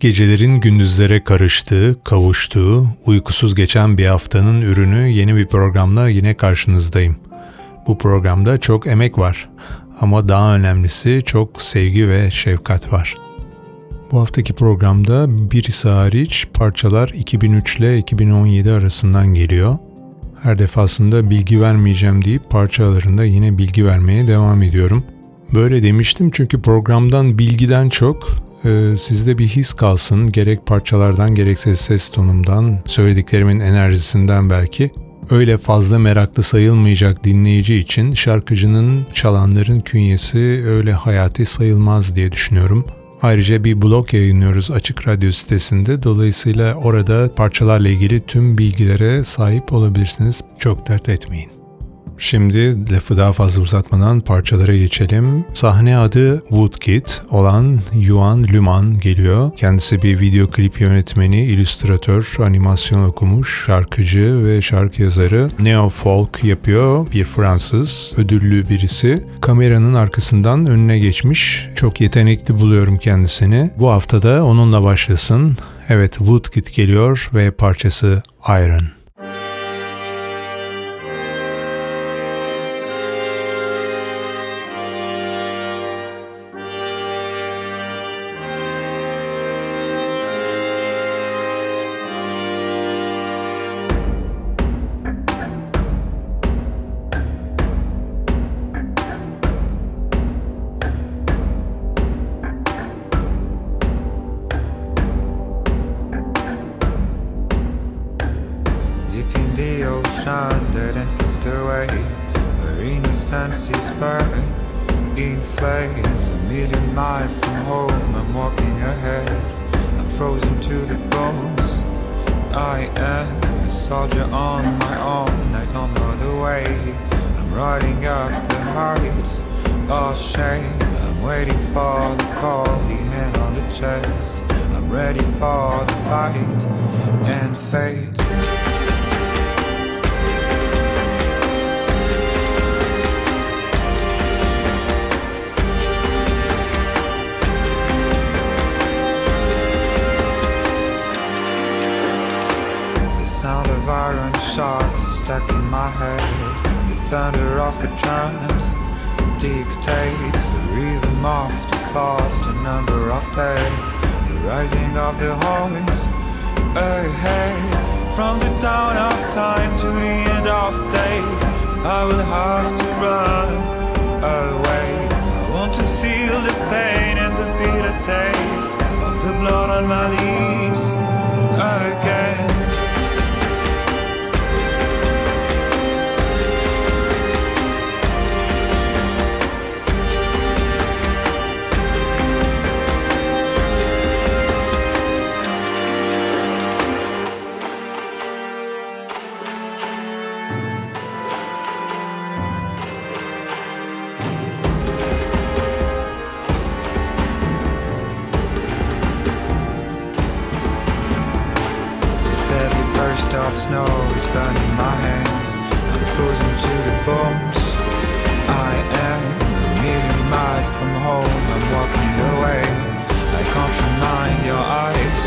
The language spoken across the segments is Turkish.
Gecelerin gündüzlere karıştığı, kavuştuğu, uykusuz geçen bir haftanın ürünü yeni bir programla yine karşınızdayım. Bu programda çok emek var ama daha önemlisi çok sevgi ve şefkat var. Bu haftaki programda birisi hariç parçalar 2003 ile 2017 arasından geliyor. Her defasında bilgi vermeyeceğim deyip parçalarında yine bilgi vermeye devam ediyorum. Böyle demiştim çünkü programdan bilgiden çok e, sizde bir his kalsın. Gerek parçalardan gerekse ses tonumdan, söylediklerimin enerjisinden belki. Öyle fazla meraklı sayılmayacak dinleyici için şarkıcının çalanların künyesi öyle hayati sayılmaz diye düşünüyorum. Ayrıca bir blog yayınlıyoruz Açık Radyo sitesinde. Dolayısıyla orada parçalarla ilgili tüm bilgilere sahip olabilirsiniz. Çok dert etmeyin. Şimdi lafı daha fazla uzatmadan parçalara geçelim. Sahne adı Woodkid olan Yuan Luman geliyor. Kendisi bir video klip yönetmeni, illüstratör, animasyon okumuş, şarkıcı ve şarkı yazarı. Neo folk yapıyor. Bir Fransız, ödüllü birisi. Kameranın arkasından önüne geçmiş. Çok yetenekli buluyorum kendisini. Bu haftada onunla başlasın. Evet Woodkid geliyor ve parçası Iron. the ocean didn't cast away. Her innocence is burning in flames. A million miles from home, I'm walking ahead. I'm frozen to the bones. I am a soldier on my own, I don't know the way. I'm riding up the heights of shame. I'm waiting for the call, the hand on the chest. I'm ready for the fight and fate. shots stuck in my head. The thunder of the drums dictates the rhythm of the thoughts, the number of days, the rising of the horns ahead. From the dawn of time to the end of days, I will have to run away. I want to feel the pain and the bitter taste of the blood on my lips again. snow is burning my hands. I'm frozen to the bones. I am a million miles from home. I'm walking away. I can't remind your eyes,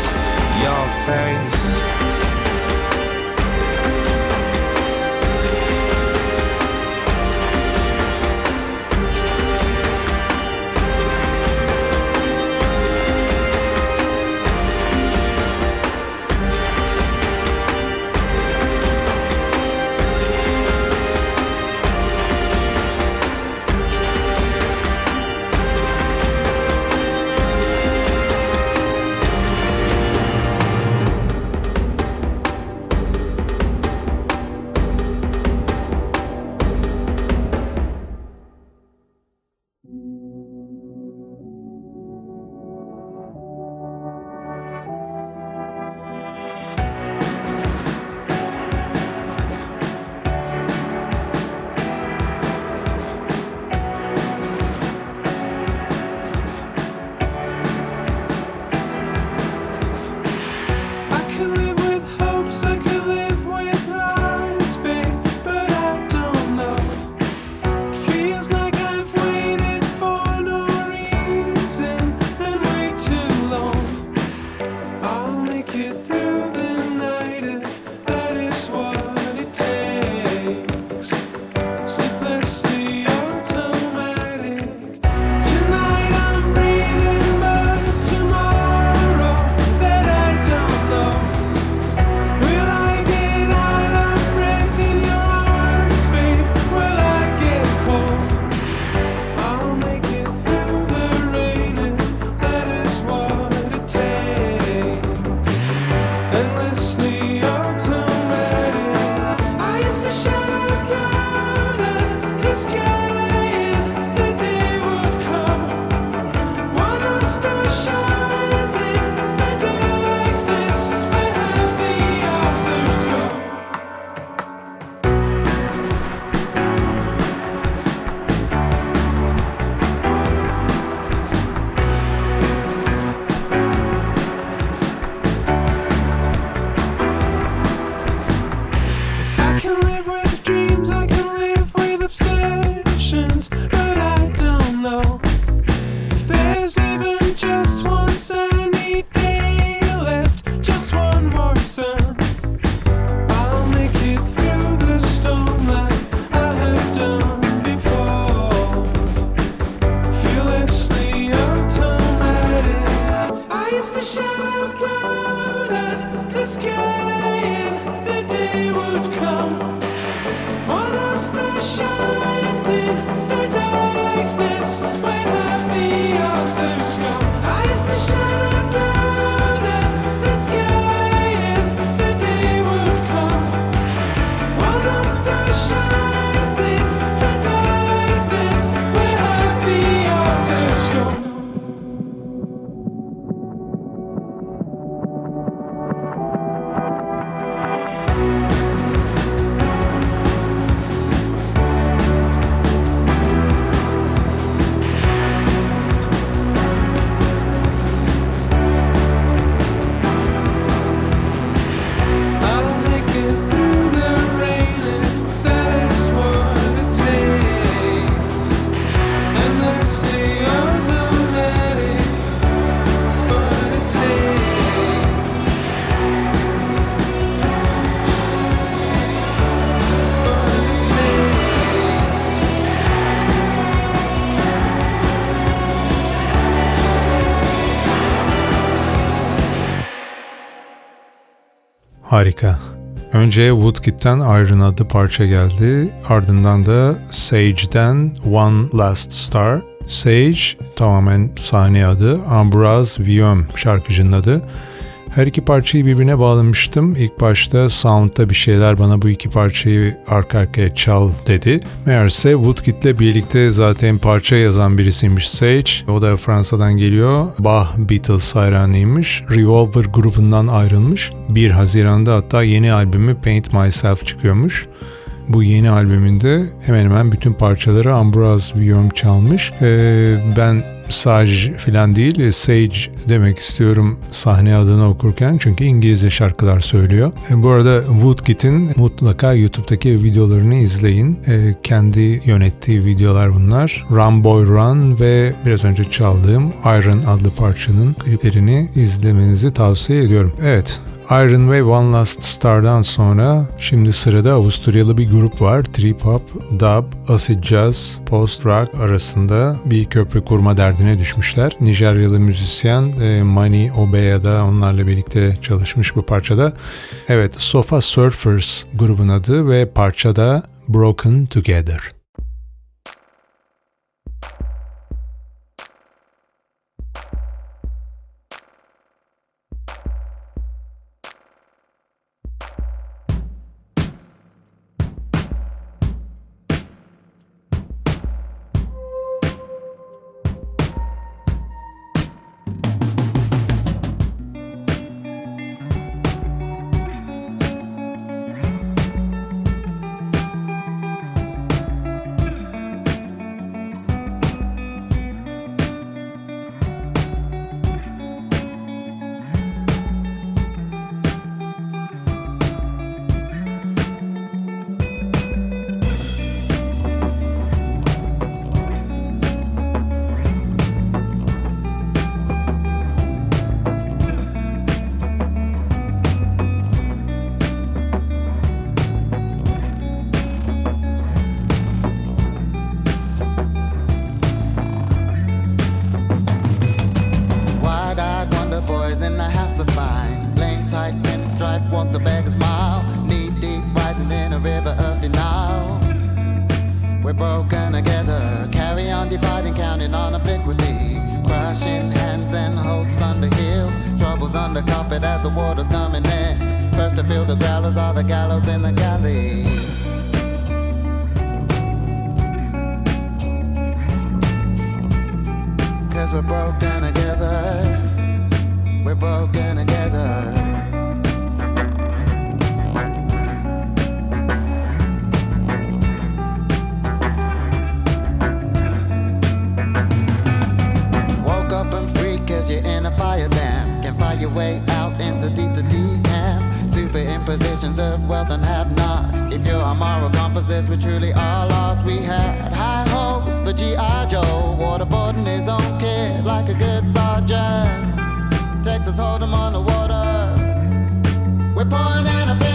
your face. Harika. Önce Woodkid'den Iron adlı parça geldi. Ardından da Sage'den One Last Star. Sage tamamen sahne adı. Ambroise Viom şarkıcının adı. Her iki parçayı birbirine bağlamıştım. İlk başta sound'da bir şeyler bana bu iki parçayı arka arkaya çal dedi. Meğerse Woodkid'le birlikte zaten parça yazan birisiymiş Sage. O da Fransa'dan geliyor. Bach Beatles hayranıymış. Revolver grubundan ayrılmış. 1 Haziran'da hatta yeni albümü Paint Myself çıkıyormuş. Bu yeni albümünde hemen hemen bütün parçaları Ambroise Viom çalmış. Ee, ben Sage filan değil, e, Sage demek istiyorum sahne adını okurken çünkü İngilizce şarkılar söylüyor. E, bu arada Woodkid'in mutlaka YouTube'daki videolarını izleyin. E, kendi yönettiği videolar bunlar. Run Boy Run ve biraz önce çaldığım Iron adlı parçanın kliplerini izlemenizi tavsiye ediyorum. Evet, Iron ve One Last Star'dan sonra şimdi sırada Avusturyalı bir grup var. Trip Hop, Dub, Acid Jazz, Post Rock arasında bir köprü kurma derdine düşmüşler. Nijeryalı müzisyen e, Mani Obeya da onlarla birlikte çalışmış bu parçada. Evet, Sofa Surfers grubun adı ve parçada Broken Together. Superimpositions of wealth and have not. If you're our moral compasses, we truly are lost. We had high hopes for G.I. Joe. Waterboarding his own kid like a good sergeant. Texas hold him on the water. We're a finger. A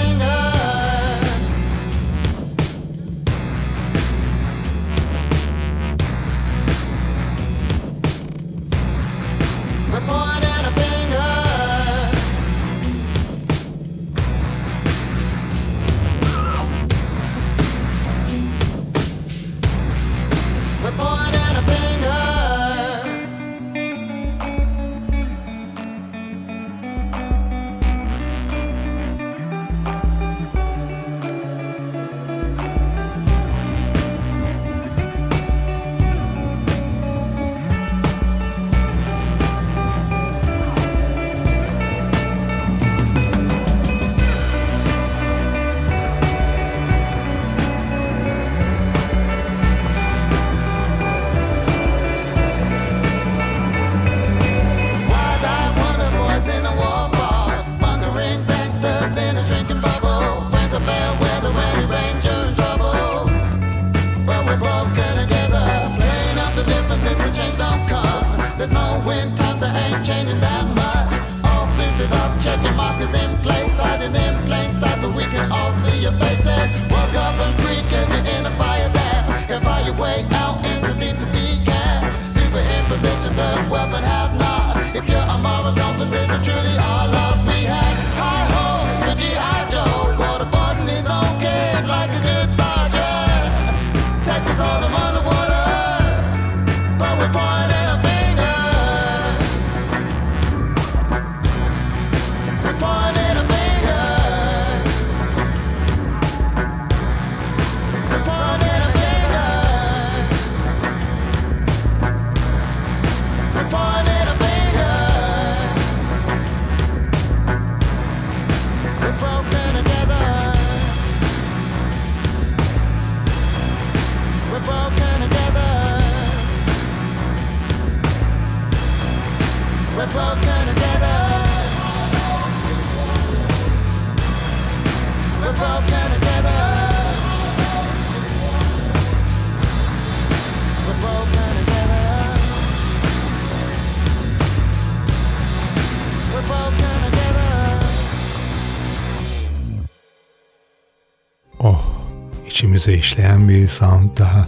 içimize işleyen bir sound daha.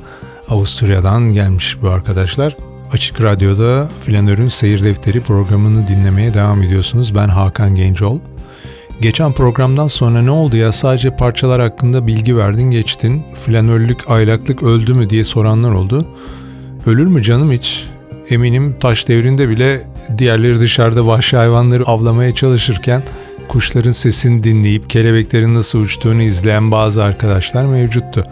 Avusturya'dan gelmiş bu arkadaşlar. Açık Radyo'da Flanör'ün Seyir Defteri programını dinlemeye devam ediyorsunuz. Ben Hakan Gencol. Geçen programdan sonra ne oldu ya sadece parçalar hakkında bilgi verdin geçtin. Flanörlük, aylaklık öldü mü diye soranlar oldu. Ölür mü canım hiç? Eminim taş devrinde bile diğerleri dışarıda vahşi hayvanları avlamaya çalışırken kuşların sesini dinleyip kelebeklerin nasıl uçtuğunu izleyen bazı arkadaşlar mevcuttu.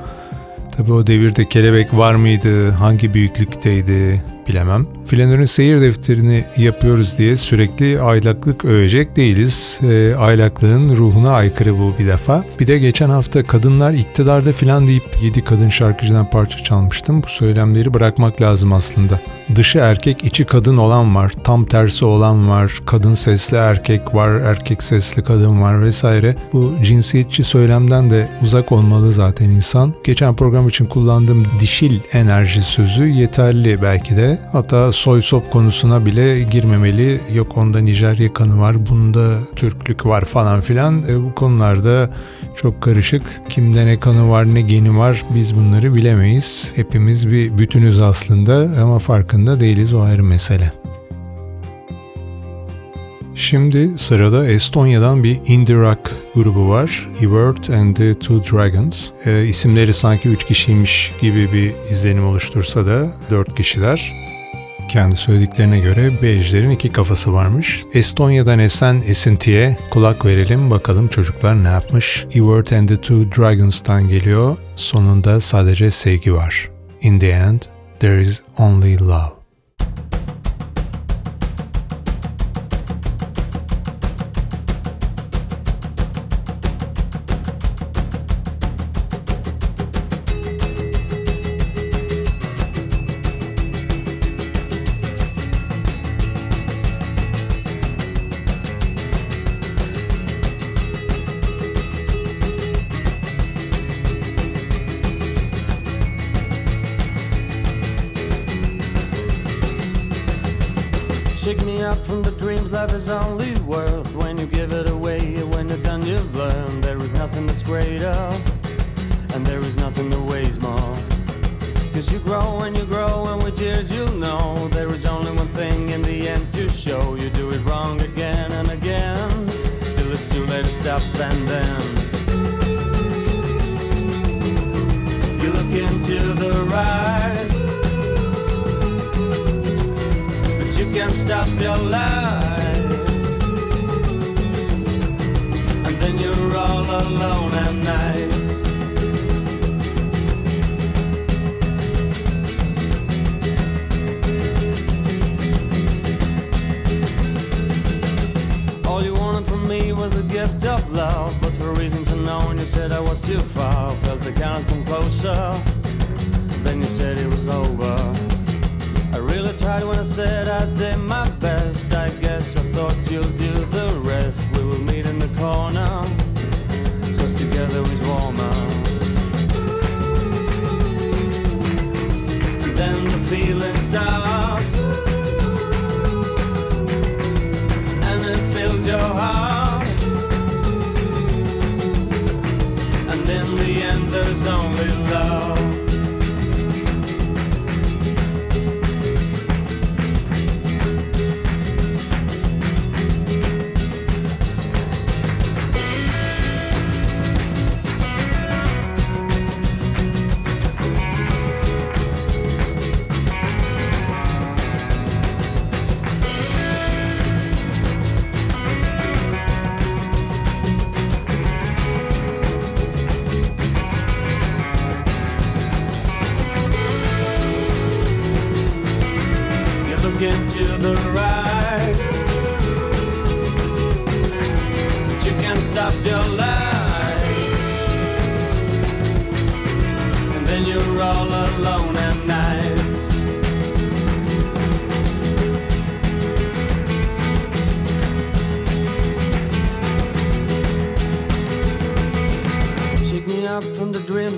Tabi o devirde kelebek var mıydı, hangi büyüklükteydi bilemem. Flanör'ün seyir defterini yapıyoruz diye sürekli aylaklık övecek değiliz. E, aylaklığın ruhuna aykırı bu bir defa. Bir de geçen hafta kadınlar iktidarda filan deyip 7 kadın şarkıcıdan parça çalmıştım. Bu söylemleri bırakmak lazım aslında. Dışı erkek, içi kadın olan var. Tam tersi olan var. Kadın sesli erkek var, erkek sesli kadın var vesaire. Bu cinsiyetçi söylemden de uzak olmalı zaten insan. Geçen program için kullandığım dişil enerji sözü yeterli belki de. Hatta soy sop konusuna bile girmemeli. Yok onda Nijerya kanı var, bunda Türklük var falan filan. E, bu konularda çok karışık. Kimde ne kanı var, ne geni var biz bunları bilemeyiz. Hepimiz bir bütünüz aslında ama farkında değiliz o ayrı mesele. Şimdi sırada Estonya'dan bir indie rock grubu var. Evert and the Two Dragons. E, isimleri sanki üç kişiymiş gibi bir izlenim oluştursa da dört kişiler. Kendi söylediklerine göre bejlerin iki kafası varmış. Estonya'dan esen esintiye kulak verelim bakalım çocuklar ne yapmış. Evert and the Two Dragons'tan geliyor. Sonunda sadece sevgi var. In the end, there is only love. Stop your lies. And then you're all alone at night. All you wanted from me was a gift of love, but for reasons unknown, you said I was too far. Felt I can't come closer. Then you said it was over really tried when I said I did my best. I guess I thought you'll do the rest. We will meet in the corner, cause together is warmer. And then the feeling starts, and it fills your heart. And in the end, there's only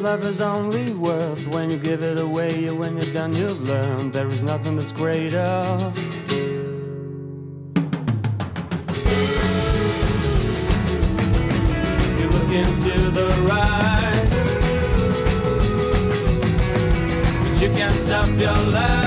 love is only worth when you give it away. And when you're done, you've learned there is nothing that's greater. You look into the right, but you can't stop your life.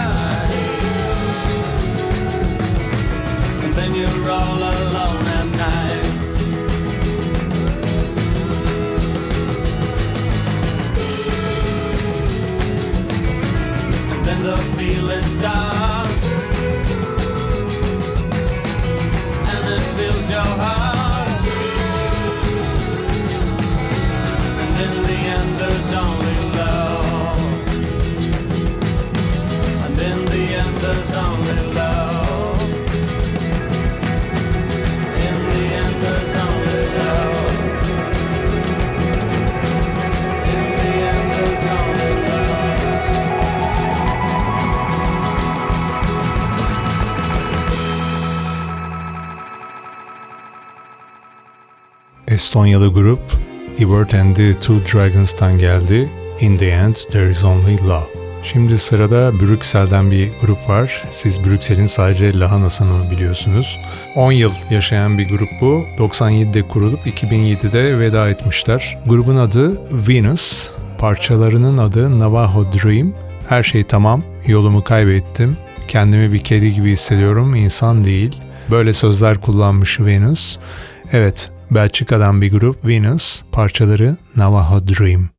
Estonyalı grup Ebert and the Two Dragons'tan geldi. In the end there is only love. Şimdi sırada Brüksel'den bir grup var. Siz Brüksel'in sadece lahanasını biliyorsunuz. 10 yıl yaşayan bir grup bu. 97'de kurulup 2007'de veda etmişler. Grubun adı Venus. Parçalarının adı Navajo Dream. Her şey tamam, yolumu kaybettim. Kendimi bir kedi gibi hissediyorum, insan değil. Böyle sözler kullanmış Venus. Evet, Belçika'dan bir grup Venus, parçaları Navajo Dream.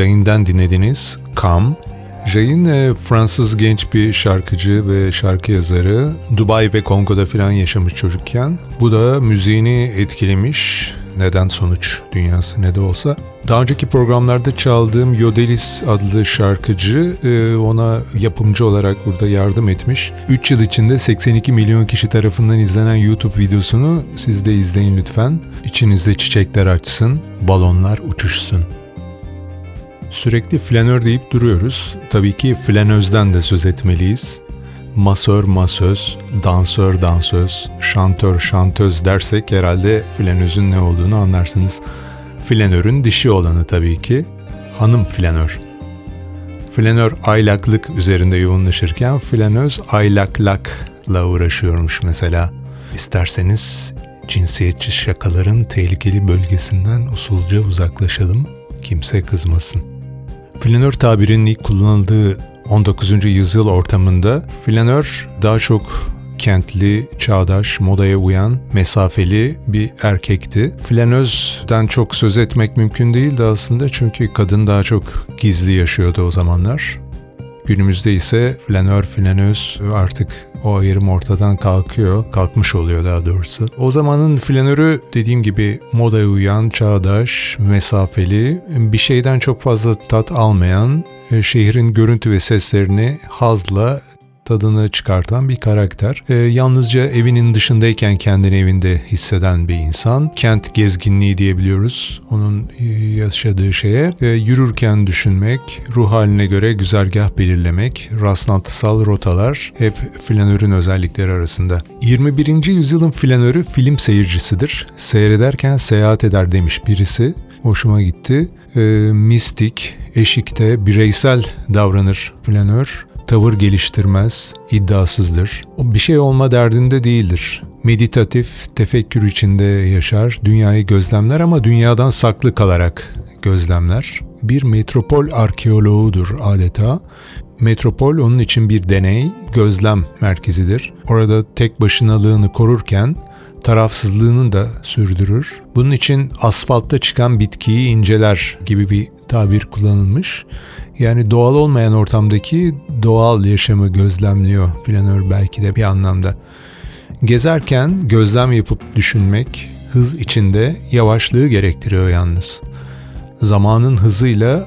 Jane'den dinlediniz Come. Jane e, Fransız genç bir şarkıcı ve şarkı yazarı. Dubai ve Kongo'da falan yaşamış çocukken. Bu da müziğini etkilemiş. Neden sonuç dünyası ne de olsa. Daha önceki programlarda çaldığım Yodelis adlı şarkıcı e, ona yapımcı olarak burada yardım etmiş. 3 yıl içinde 82 milyon kişi tarafından izlenen YouTube videosunu siz de izleyin lütfen. İçinizde çiçekler açsın, balonlar uçuşsun. Sürekli flanör deyip duruyoruz. Tabii ki flanözden de söz etmeliyiz. Masör masöz, dansör dansöz, şantör şantöz dersek herhalde flanözün ne olduğunu anlarsınız. Flanörün dişi olanı tabii ki hanım flanör. Flanör aylaklık üzerinde yoğunlaşırken flanöz aylaklakla uğraşıyormuş mesela. İsterseniz cinsiyetçi şakaların tehlikeli bölgesinden usulca uzaklaşalım, kimse kızmasın. Flanör tabirinin ilk kullanıldığı 19. yüzyıl ortamında flanör daha çok kentli, çağdaş, modaya uyan, mesafeli bir erkekti. Flanözden çok söz etmek mümkün değildi aslında çünkü kadın daha çok gizli yaşıyordu o zamanlar. Günümüzde ise flanör, flanöz artık o ayrım ortadan kalkıyor, kalkmış oluyor daha doğrusu. O zamanın flanörü dediğim gibi modaya uyan, çağdaş, mesafeli, bir şeyden çok fazla tat almayan, e, şehrin görüntü ve seslerini hazla tadını çıkartan bir karakter. E, yalnızca evinin dışındayken kendini evinde hisseden bir insan. Kent gezginliği diyebiliyoruz onun e, yaşadığı şeye. E, yürürken düşünmek, ruh haline göre güzergah belirlemek, rastlantısal rotalar hep flanörün özellikleri arasında. 21. yüzyılın flanörü film seyircisidir. Seyrederken seyahat eder demiş birisi. Hoşuma gitti. E, mistik, eşikte, bireysel davranır flanör tavır geliştirmez, iddiasızdır. O bir şey olma derdinde değildir. Meditatif, tefekkür içinde yaşar, dünyayı gözlemler ama dünyadan saklı kalarak gözlemler. Bir metropol arkeoloğudur adeta. Metropol onun için bir deney, gözlem merkezidir. Orada tek başınalığını korurken tarafsızlığını da sürdürür. Bunun için asfaltta çıkan bitkiyi inceler gibi bir tabir kullanılmış. Yani doğal olmayan ortamdaki doğal yaşamı gözlemliyor flanör belki de bir anlamda. Gezerken gözlem yapıp düşünmek hız içinde yavaşlığı gerektiriyor yalnız. Zamanın hızıyla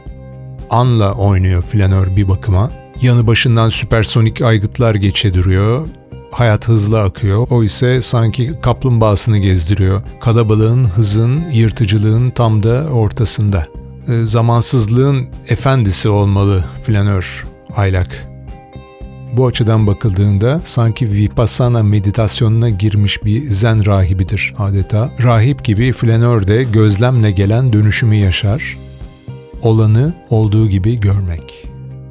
anla oynuyor flanör bir bakıma. Yanı başından süpersonik aygıtlar geçediriyor. Hayat hızlı akıyor. O ise sanki kaplumbağasını gezdiriyor. Kalabalığın, hızın, yırtıcılığın tam da ortasında. E, zamansızlığın efendisi olmalı flanör, aylak. Bu açıdan bakıldığında sanki vipassana meditasyonuna girmiş bir zen rahibidir adeta. Rahip gibi flanör de gözlemle gelen dönüşümü yaşar. olanı olduğu gibi görmek.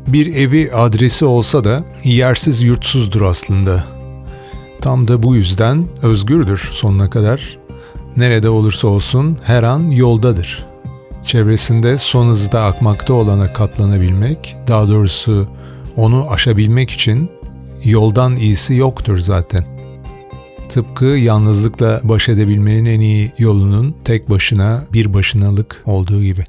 Bir evi adresi olsa da yersiz yurtsuzdur aslında. Tam da bu yüzden özgürdür sonuna kadar. Nerede olursa olsun her an yoldadır. Çevresinde son hızda akmakta olana katlanabilmek, daha doğrusu onu aşabilmek için yoldan iyisi yoktur zaten. Tıpkı yalnızlıkla baş edebilmenin en iyi yolunun tek başına bir başınalık olduğu gibi.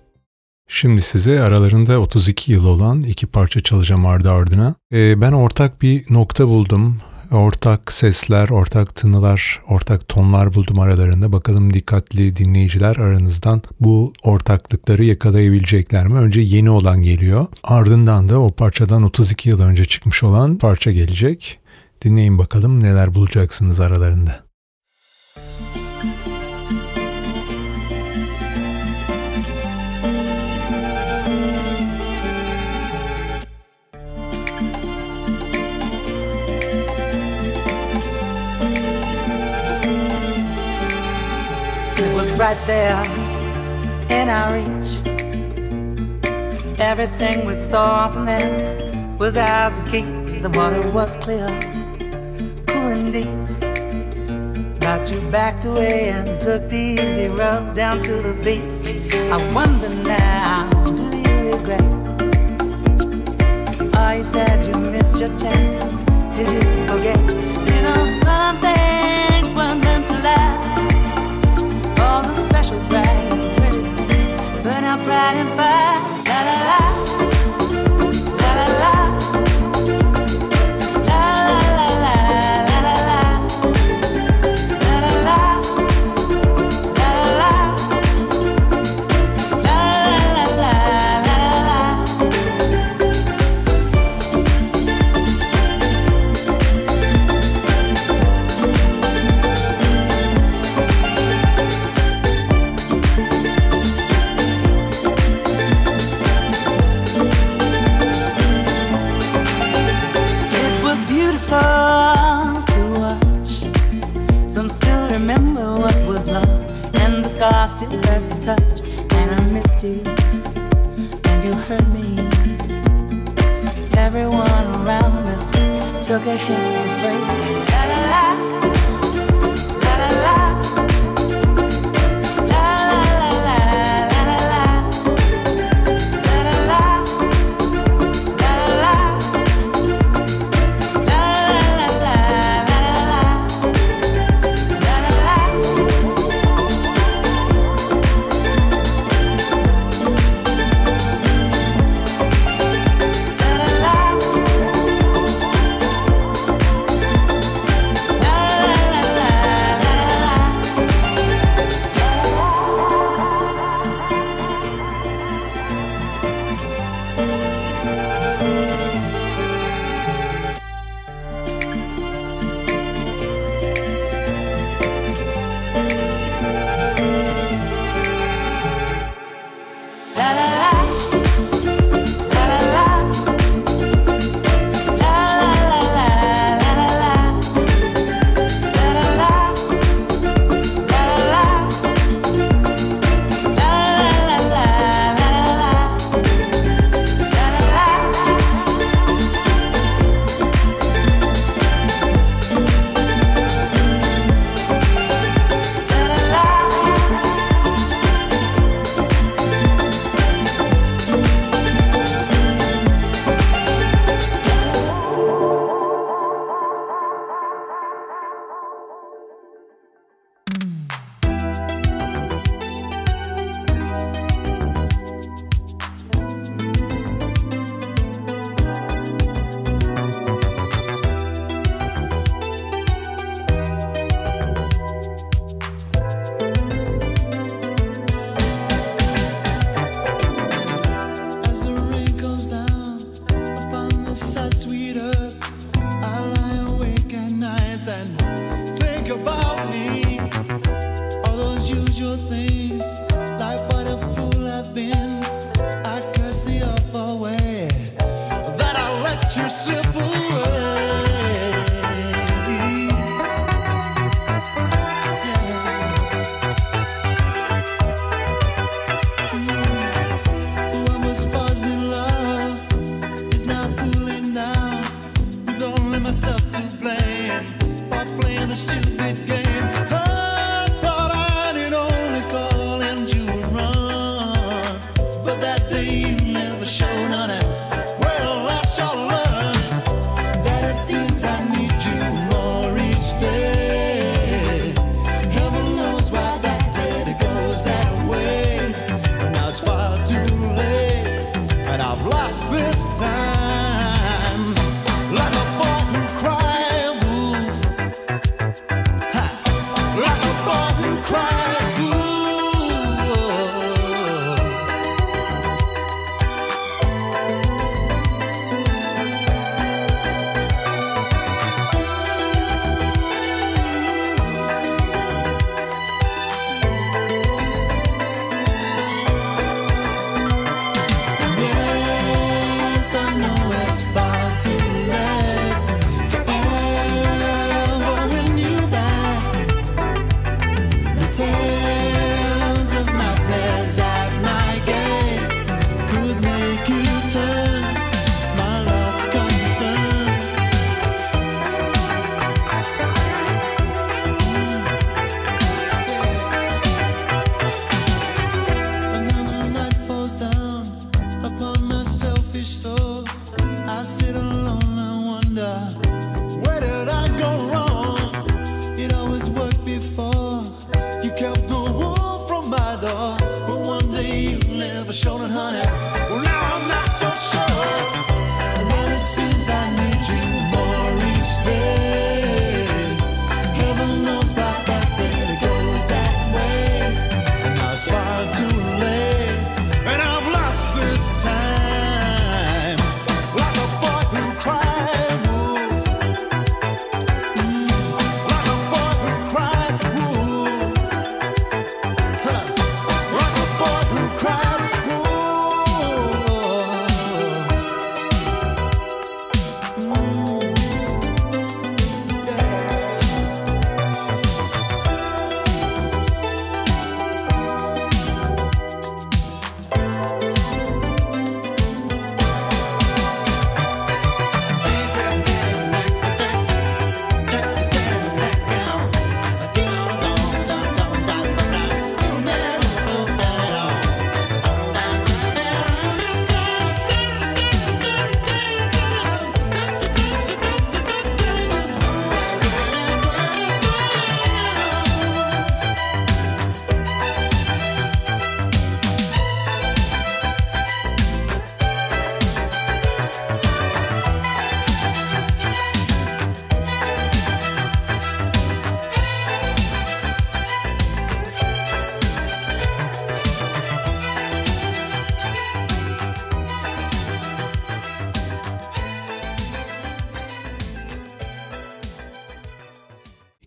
Şimdi size aralarında 32 yıl olan iki parça çalacağım ardı ardına. Ee, ben ortak bir nokta buldum. Ortak sesler, ortak tınılar, ortak tonlar buldum aralarında. Bakalım dikkatli dinleyiciler aranızdan bu ortaklıkları yakalayabilecekler mi? Önce yeni olan geliyor. Ardından da o parçadan 32 yıl önce çıkmış olan parça gelecek. Dinleyin bakalım neler bulacaksınız aralarında. Right there in our reach. Everything we saw from there was ours to keep. The water was clear, cool and deep. Got you backed away and took the easy road down to the beach. I wonder now, do you regret? Oh, you said you missed your chance. Did you forget? You know, some things were meant to last special bright and pretty burn out and fast.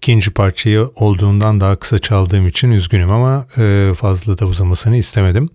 İkinci parçayı olduğundan daha kısa çaldığım için üzgünüm ama e, fazla da uzamasını istemedim.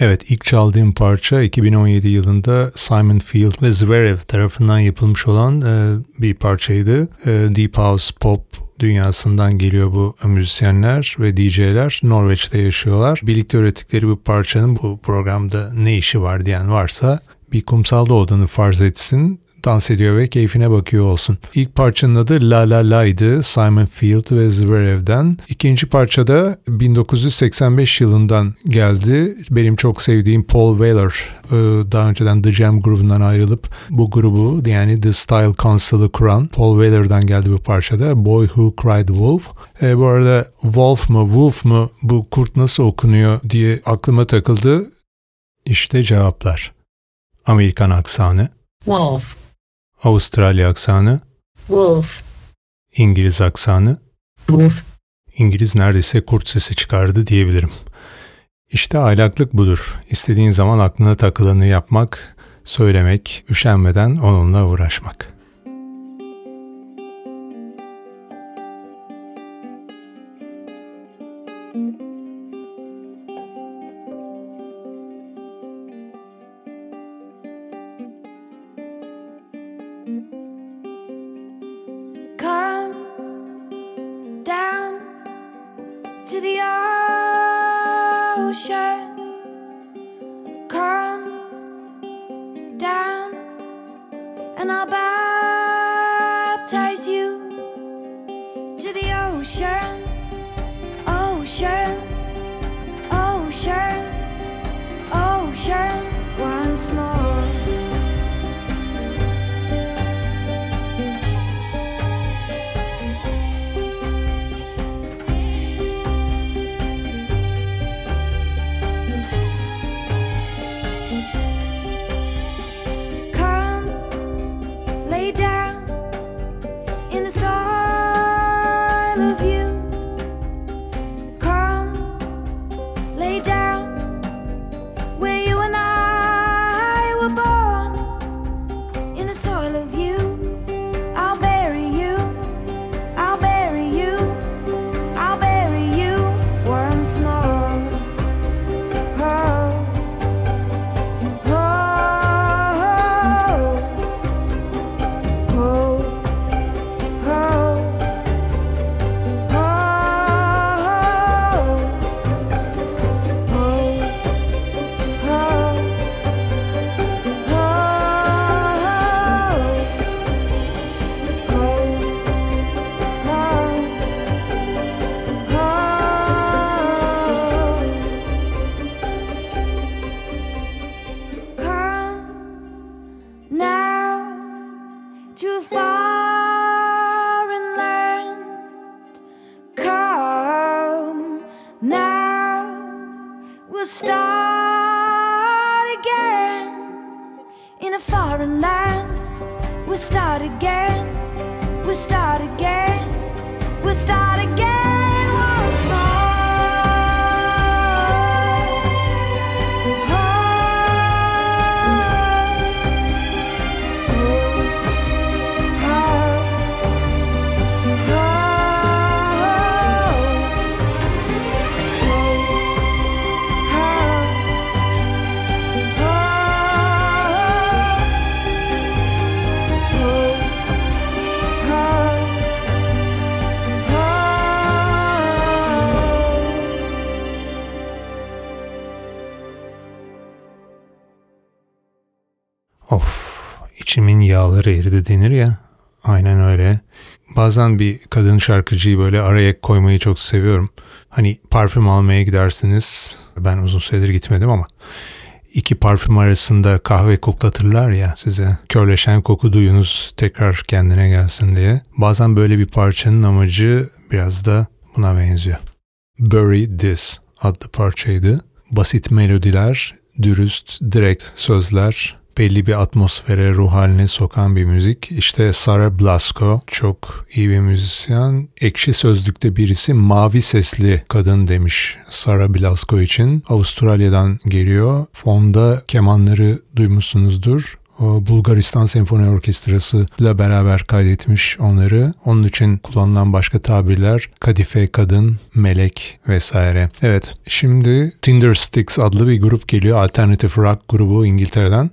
Evet ilk çaldığım parça 2017 yılında Simon Field ve Zverev tarafından yapılmış olan e, bir parçaydı. E, Deep House Pop dünyasından geliyor bu müzisyenler ve DJ'ler. Norveç'te yaşıyorlar. Birlikte ürettikleri bu parçanın bu programda ne işi var diyen varsa bir kumsalda olduğunu farz etsin dans ediyor ve keyfine bakıyor olsun. İlk parçanın adı La La La'ydı Simon Field ve Zverev'den. İkinci parçada 1985 yılından geldi. Benim çok sevdiğim Paul Weller e, daha önceden The Jam grubundan ayrılıp bu grubu yani The Style Council'ı kuran Paul Weller'dan geldi bu parçada. Boy Who Cried Wolf. E, bu arada Wolf mu Wolf mu bu kurt nasıl okunuyor diye aklıma takıldı. İşte cevaplar. Amerikan aksanı, Wolf, Avustralya aksanı, wolf, İngiliz aksanı, wolf, İngiliz neredeyse kurt sesi çıkardı diyebilirim. İşte aylaklık budur. İstediğin zaman aklına takılanı yapmak, söylemek, üşenmeden onunla uğraşmak. play dead. İçimin yağları eridi denir ya. Aynen öyle. Bazen bir kadın şarkıcıyı böyle araya koymayı çok seviyorum. Hani parfüm almaya gidersiniz. Ben uzun süredir gitmedim ama iki parfüm arasında kahve koklatırlar ya size. Körleşen koku duyunuz tekrar kendine gelsin diye. Bazen böyle bir parçanın amacı biraz da buna benziyor. Bury This adlı parçaydı. Basit melodiler, dürüst, direkt sözler, belli bir atmosfere, ruh haline sokan bir müzik. İşte Sarah Blasko çok iyi bir müzisyen. Ekşi Sözlük'te birisi mavi sesli kadın demiş Sarah Blasko için. Avustralya'dan geliyor. Fonda kemanları duymuşsunuzdur. Bulgaristan Senfoni Orkestrası ile beraber kaydetmiş onları. Onun için kullanılan başka tabirler kadife, kadın, melek vesaire. Evet şimdi Tinder Sticks adlı bir grup geliyor. Alternative rock grubu İngiltere'den.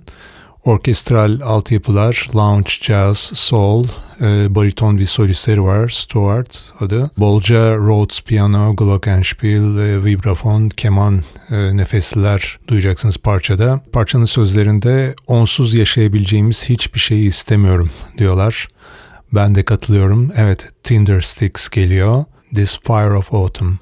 Orkestral altyapılar, lounge, jazz, soul, e, bariton bir solistleri var, Stuart adı. Bolca Rhodes piyano, glockenspiel, e, vibrafon, keman, e, nefesliler duyacaksınız parçada. Parçanın sözlerinde onsuz yaşayabileceğimiz hiçbir şeyi istemiyorum diyorlar. Ben de katılıyorum. Evet, Tinder Sticks geliyor. This Fire of Autumn.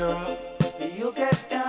You'll get down.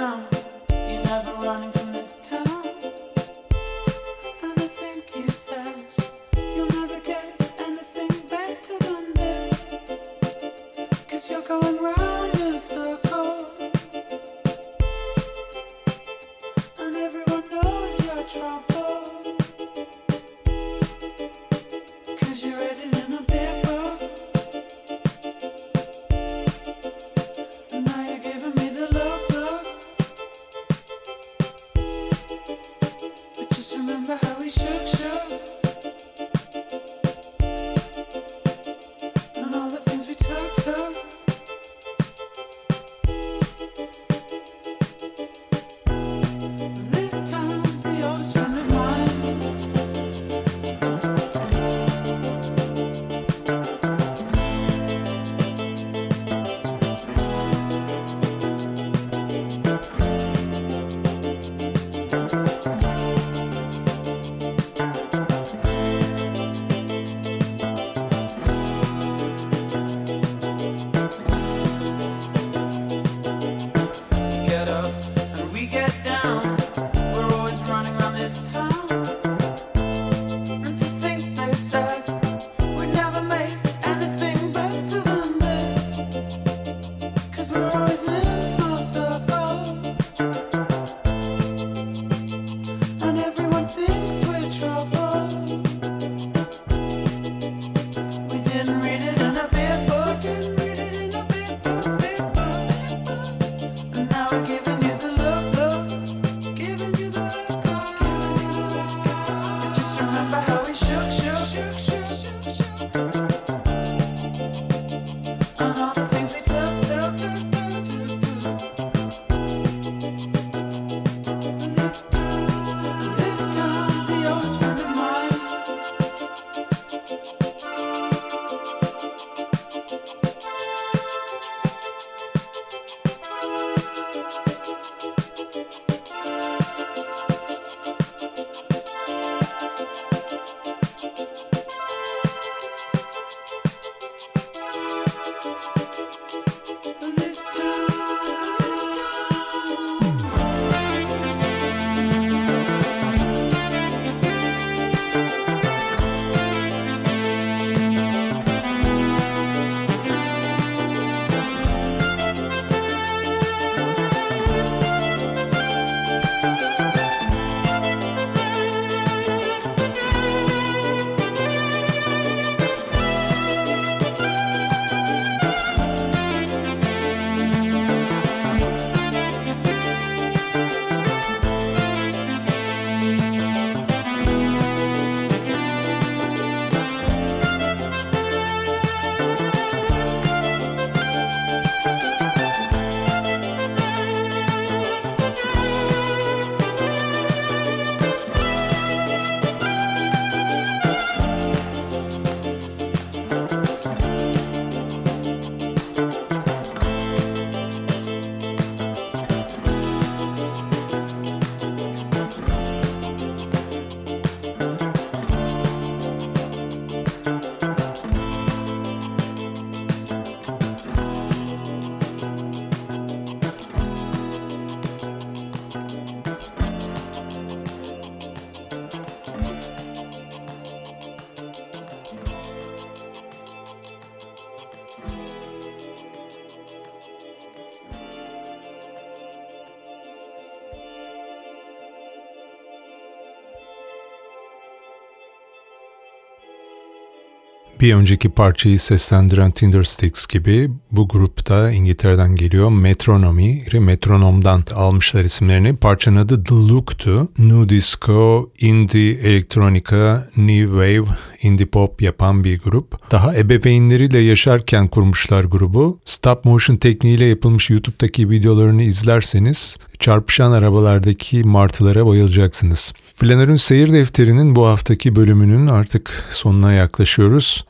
Bir önceki parçayı seslendiren Tinder Sticks gibi bu grupta İngiltere'den geliyor. Metronomy, Metronom'dan almışlar isimlerini. Parçanın adı The Look'tu. New Disco, Indie Elektronika, New Wave, Indie Pop yapan bir grup. Daha ebeveynleriyle yaşarken kurmuşlar grubu. Stop motion tekniğiyle yapılmış YouTube'daki videolarını izlerseniz çarpışan arabalardaki martılara bayılacaksınız. Flanör'ün Seyir Defteri'nin bu haftaki bölümünün artık sonuna yaklaşıyoruz.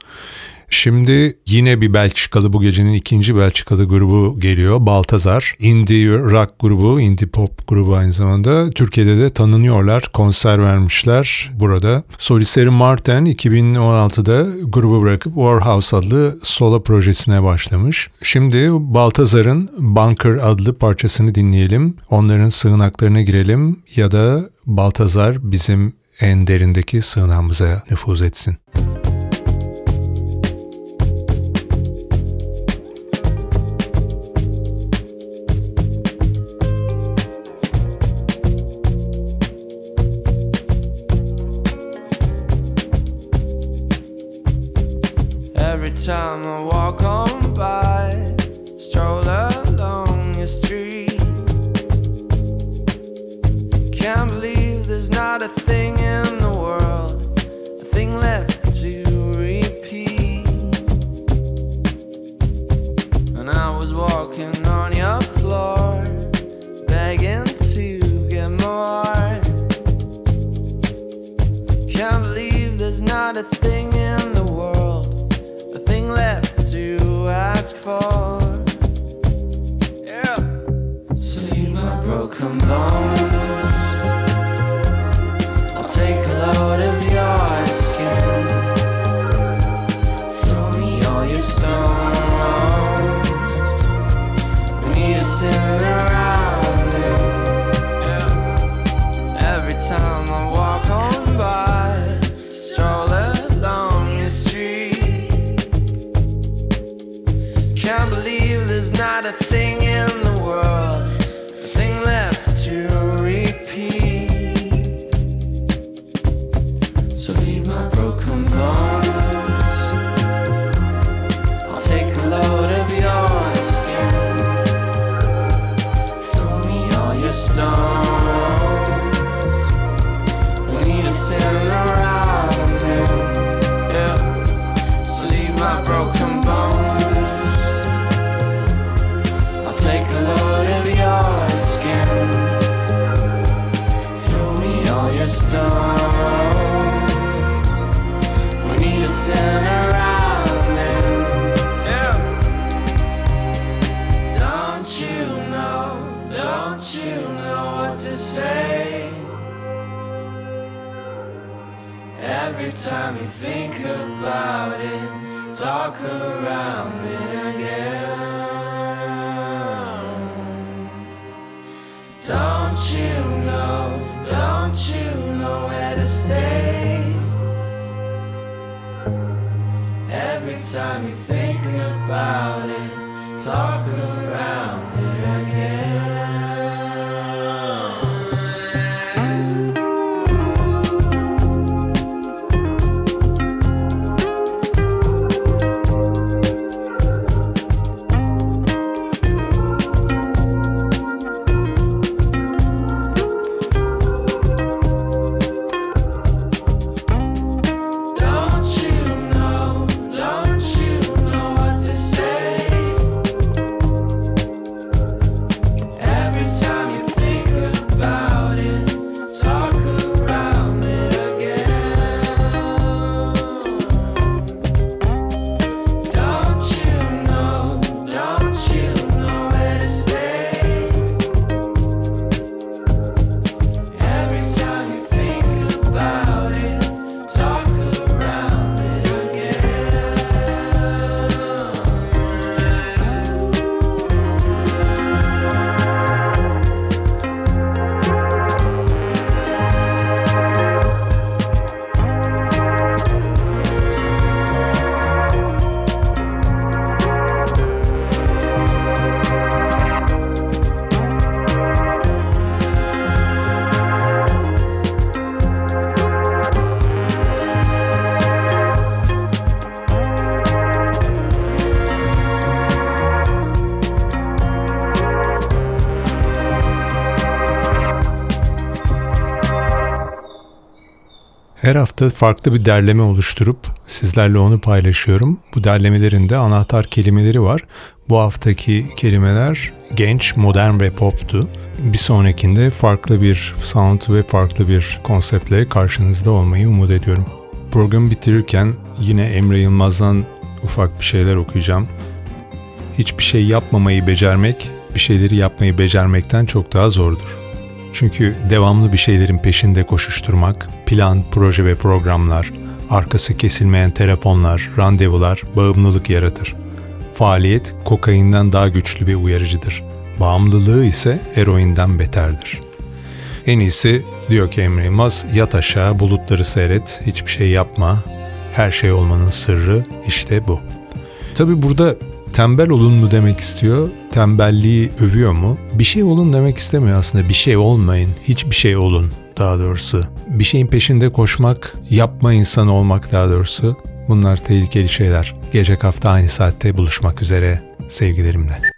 Şimdi yine bir Belçikalı bu gecenin ikinci Belçikalı grubu geliyor. Baltazar. Indie rock grubu, indie pop grubu aynı zamanda. Türkiye'de de tanınıyorlar. Konser vermişler burada. Solistleri Martin 2016'da grubu bırakıp Warhouse adlı solo projesine başlamış. Şimdi Baltazar'ın Bunker adlı parçasını dinleyelim. Onların sığınaklarına girelim ya da Baltazar bizim en derindeki sığınağımıza nüfuz etsin. самого me all your stones. We need to sit around me. Yeah. Don't you know? Don't you know what to say? Every time you think about it, talk around it again. Don't you know? Don't you know where to stay? Every time you think about it, talk around it again. Her hafta farklı bir derleme oluşturup sizlerle onu paylaşıyorum. Bu derlemelerin de anahtar kelimeleri var. Bu haftaki kelimeler genç, modern ve poptu. Bir sonrakinde farklı bir sound ve farklı bir konseptle karşınızda olmayı umut ediyorum. Programı bitirirken yine Emre Yılmaz'dan ufak bir şeyler okuyacağım. Hiçbir şey yapmamayı becermek, bir şeyleri yapmayı becermekten çok daha zordur. Çünkü devamlı bir şeylerin peşinde koşuşturmak, plan, proje ve programlar, arkası kesilmeyen telefonlar, randevular bağımlılık yaratır. Faaliyet kokainden daha güçlü bir uyarıcıdır. Bağımlılığı ise eroinden beterdir. En iyisi diyor ki Emre Yılmaz, yat aşağı bulutları seyret, hiçbir şey yapma. Her şey olmanın sırrı işte bu. Tabi burada tembel olun mu demek istiyor, tembelliği övüyor mu? Bir şey olun demek istemiyor aslında. Bir şey olmayın, hiçbir şey olun daha doğrusu. Bir şeyin peşinde koşmak, yapma insan olmak daha doğrusu. Bunlar tehlikeli şeyler. Gelecek hafta aynı saatte buluşmak üzere sevgilerimle.